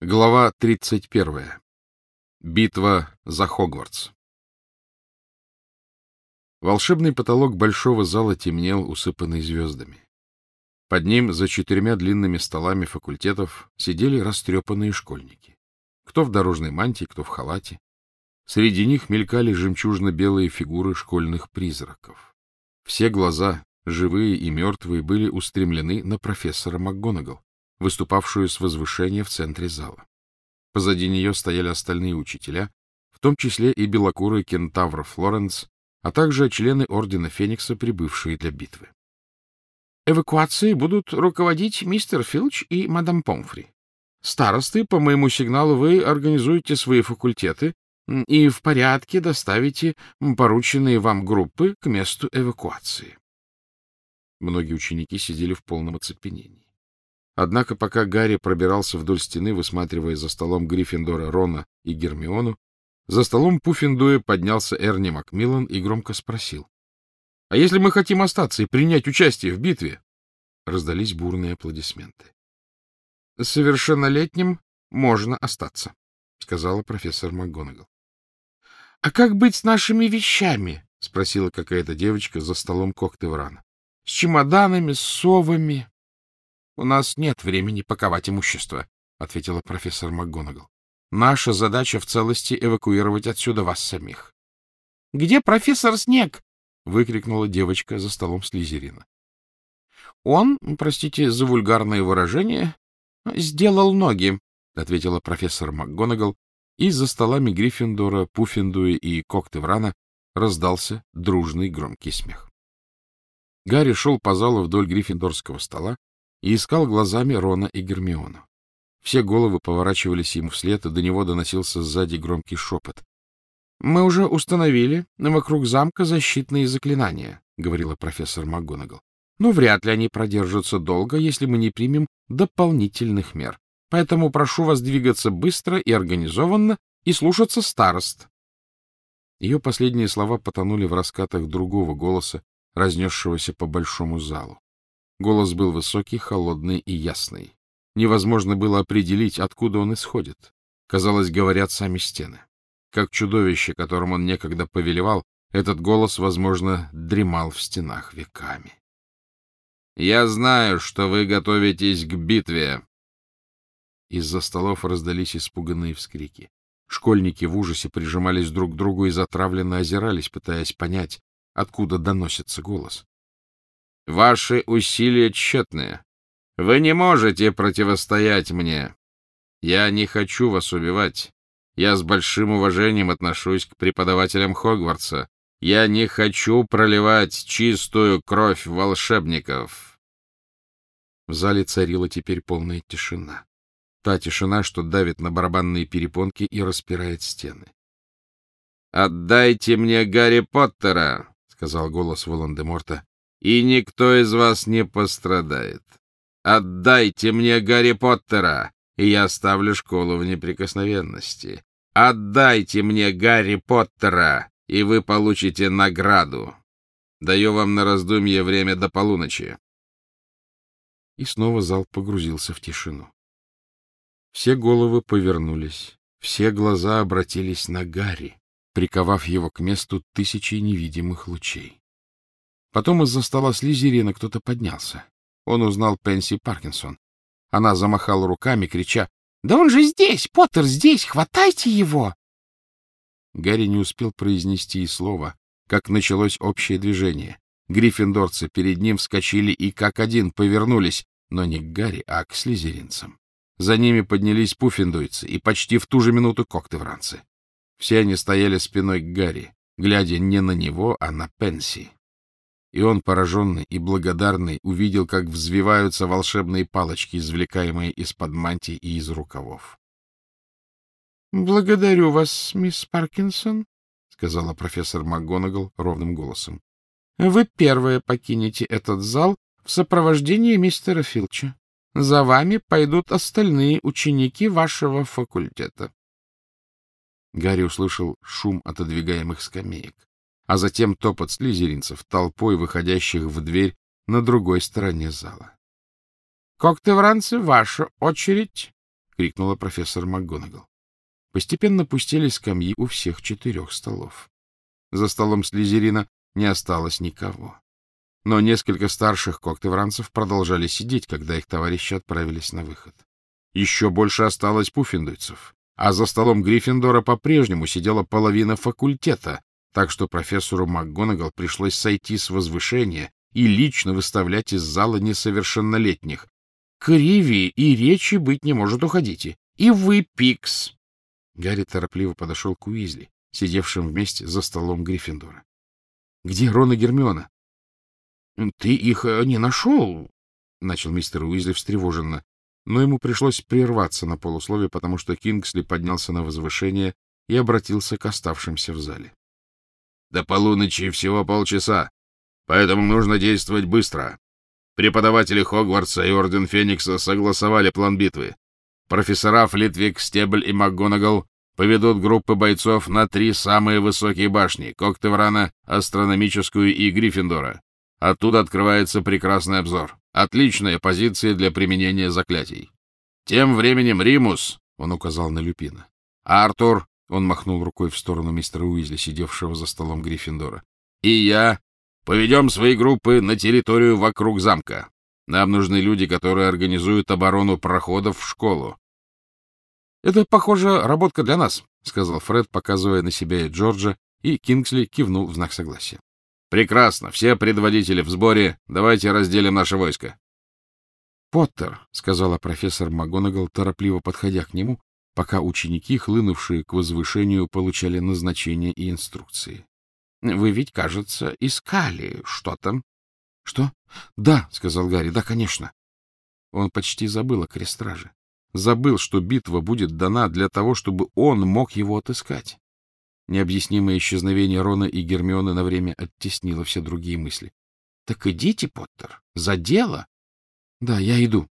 Глава 31. Битва за Хогвартс. Волшебный потолок большого зала темнел, усыпанный звездами. Под ним, за четырьмя длинными столами факультетов, сидели растрепанные школьники. Кто в дорожной мантии, кто в халате. Среди них мелькали жемчужно-белые фигуры школьных призраков. Все глаза, живые и мертвые, были устремлены на профессора МакГонагал выступавшую с возвышения в центре зала. Позади нее стояли остальные учителя, в том числе и белокурый кентавр Флоренс, а также члены Ордена Феникса, прибывшие для битвы. Эвакуацией будут руководить мистер Филч и мадам Помфри. Старосты, по моему сигналу, вы организуете свои факультеты и в порядке доставите порученные вам группы к месту эвакуации. Многие ученики сидели в полном оцепенении. Однако, пока Гарри пробирался вдоль стены, высматривая за столом Гриффиндора, Рона и Гермиону, за столом Пуффиндуя поднялся Эрни Макмиллан и громко спросил. — А если мы хотим остаться и принять участие в битве? Раздались бурные аплодисменты. — Совершеннолетним можно остаться, — сказала профессор МакГонагал. — А как быть с нашими вещами? — спросила какая-то девочка за столом Коктеврана. — С чемоданами, с совами. — У нас нет времени паковать имущество, — ответила профессор МакГонагал. — Наша задача в целости эвакуировать отсюда вас самих. — Где профессор Снег? — выкрикнула девочка за столом Слизерина. — Он, простите за вульгарное выражение, сделал ноги, — ответила профессор МакГонагал, и за столами Гриффиндора, Пуффиндуя и Коктеврана раздался дружный громкий смех. Гарри шел по залу вдоль гриффиндорского стола, и искал глазами Рона и Гермиону. Все головы поворачивались ему вслед, и до него доносился сзади громкий шепот. — Мы уже установили вокруг замка защитные заклинания, — говорила профессор МакГонагал. — Но вряд ли они продержатся долго, если мы не примем дополнительных мер. Поэтому прошу вас двигаться быстро и организованно и слушаться старост. Ее последние слова потонули в раскатах другого голоса, разнесшегося по большому залу. Голос был высокий, холодный и ясный. Невозможно было определить, откуда он исходит. Казалось, говорят сами стены. Как чудовище, которым он некогда повелевал, этот голос, возможно, дремал в стенах веками. «Я знаю, что вы готовитесь к битве!» Из-за столов раздались испуганные вскрики. Школьники в ужасе прижимались друг к другу и затравленно озирались, пытаясь понять, откуда доносится голос. Ваши усилия тщетные. Вы не можете противостоять мне. Я не хочу вас убивать. Я с большим уважением отношусь к преподавателям Хогвартса. Я не хочу проливать чистую кровь волшебников. В зале царила теперь полная тишина. Та тишина, что давит на барабанные перепонки и распирает стены. «Отдайте мне Гарри Поттера!» — сказал голос Волан-де-Морта и никто из вас не пострадает. Отдайте мне Гарри Поттера, и я оставлю школу в неприкосновенности. Отдайте мне Гарри Поттера, и вы получите награду. Даю вам на раздумье время до полуночи. И снова зал погрузился в тишину. Все головы повернулись, все глаза обратились на Гарри, приковав его к месту тысячи невидимых лучей. Потом из-за стола Слизерина кто-то поднялся. Он узнал Пенси Паркинсон. Она замахала руками, крича, «Да он же здесь! Поттер здесь! Хватайте его!» Гарри не успел произнести и слова, как началось общее движение. Гриффиндорцы перед ним вскочили и как один повернулись, но не к Гарри, а к слизеринцам. За ними поднялись пуффиндуйцы и почти в ту же минуту коктевранцы. Все они стояли спиной к Гарри, глядя не на него, а на Пенси. И он, пораженный и благодарный, увидел, как взвиваются волшебные палочки, извлекаемые из-под мантий и из рукавов. — Благодарю вас, мисс Паркинсон, — сказала профессор МакГонагал ровным голосом. — Вы первые покинете этот зал в сопровождении мистера Филча. За вами пойдут остальные ученики вашего факультета. Гарри услышал шум отодвигаемых скамеек а затем топот слизеринцев, толпой выходящих в дверь на другой стороне зала. — Коктевранцы, ваша очередь! — крикнула профессор МакГонагал. Постепенно пустили скамьи у всех четырех столов. За столом Слизерина не осталось никого. Но несколько старших коктевранцев продолжали сидеть, когда их товарищи отправились на выход. Еще больше осталось пуффиндуйцев, а за столом Гриффиндора по-прежнему сидела половина факультета, так что профессору МакГонагал пришлось сойти с возвышения и лично выставлять из зала несовершеннолетних. — К Ривии и речи быть не может, уходите. И вы, Пикс! Гарри торопливо подошел к Уизли, сидевшим вместе за столом Гриффиндора. — Где Рон и Гермиона? — Ты их э, не нашел? — начал мистер Уизли встревоженно, но ему пришлось прерваться на полусловие, потому что Кингсли поднялся на возвышение и обратился к оставшимся в зале. — До полуночи всего полчаса, поэтому нужно действовать быстро. Преподаватели Хогвартса и Орден Феникса согласовали план битвы. Профессора Флитвик, Стебль и МакГонагал поведут группы бойцов на три самые высокие башни — Коктеврана, Астрономическую и Гриффиндора. Оттуда открывается прекрасный обзор. Отличная позиция для применения заклятий. Тем временем Римус, — он указал на Люпина, — Артур, — он махнул рукой в сторону мистера Уизли, сидевшего за столом Гриффиндора, — и я поведем свои группы на территорию вокруг замка. Нам нужны люди, которые организуют оборону проходов в школу. — Это, похоже, работка для нас, — сказал Фред, показывая на себя и Джорджа, и Кингсли кивнул в знак согласия. — Прекрасно. Все предводители в сборе. Давайте разделим наше войско. — Поттер, — сказала профессор МакГонагал, торопливо подходя к нему, пока ученики, хлынувшие к возвышению, получали назначения и инструкции. — Вы ведь, кажется, искали что-то. — Что? — Да, — сказал Гарри, — да, конечно. Он почти забыл о крестраже. Забыл, что битва будет дана для того, чтобы он мог его отыскать. Необъяснимое исчезновение Рона и Гермионы на время оттеснило все другие мысли. — Так идите, Поттер, за дело. — Да, я иду.